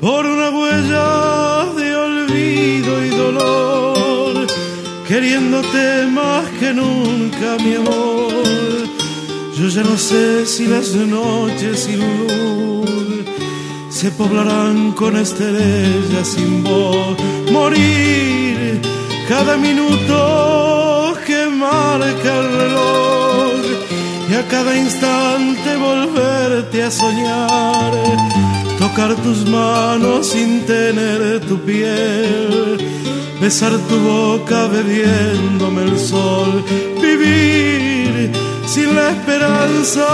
por una huella de olvido y dolor, queriéndote más que nunca, mi amor. Yo ya no sé si las noches sin luz se poblarán con estrellas sin voz. Morir cada minuto que marca el reloj a cada instante volverte a soñar. Tocar tus manos sin tener tu piel besar tu boca bebiéndome el sol, vivir sin la esperanza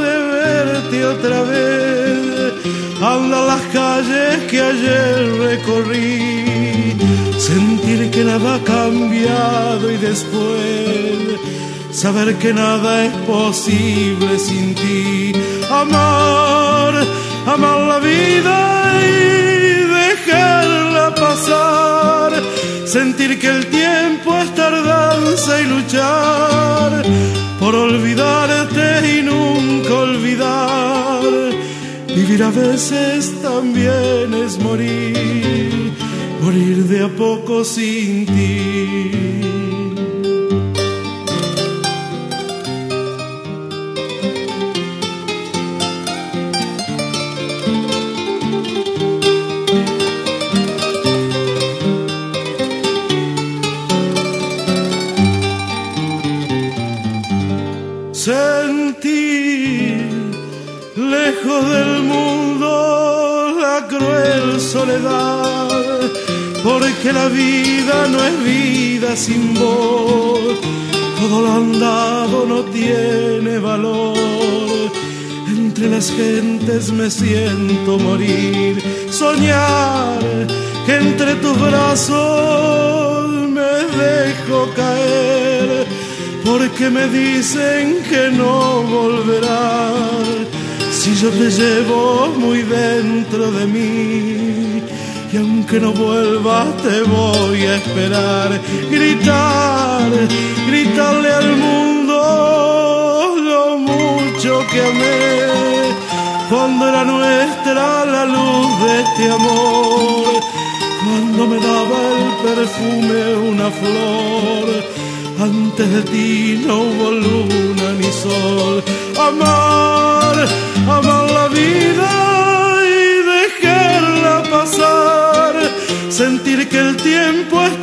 de verte otra vez, andar las calles que ayer recorrí, sentir que nada ha cambiado y después saber que nada es posible sin ti, amar, amar la vida y dejarla pasar, sentir que el tiempo es tardanza y luchar por olvidarte y nunca olvidar. Vivir a veces también es morir, morir de a poco sin ti. Lejos del mundo la cruel soledad, porque la vida no es vida sin vos, todo lo andado no tiene valor. Entre las gentes me siento morir, soñar que entre tus brazos me dejo caer porque me dicen que no volverás. Si yo te llevo muy dentro de mí, y aunque no vuelvas te voy a esperar. Gritar, gritarle al mundo lo mucho que amé, cuando era nuestra la luz de este amor, cuando me daba el perfume una flor antes de ti no hubo luna ni sol. Amar, amar la vida y dejarla pasar. Sentir que el tiempo es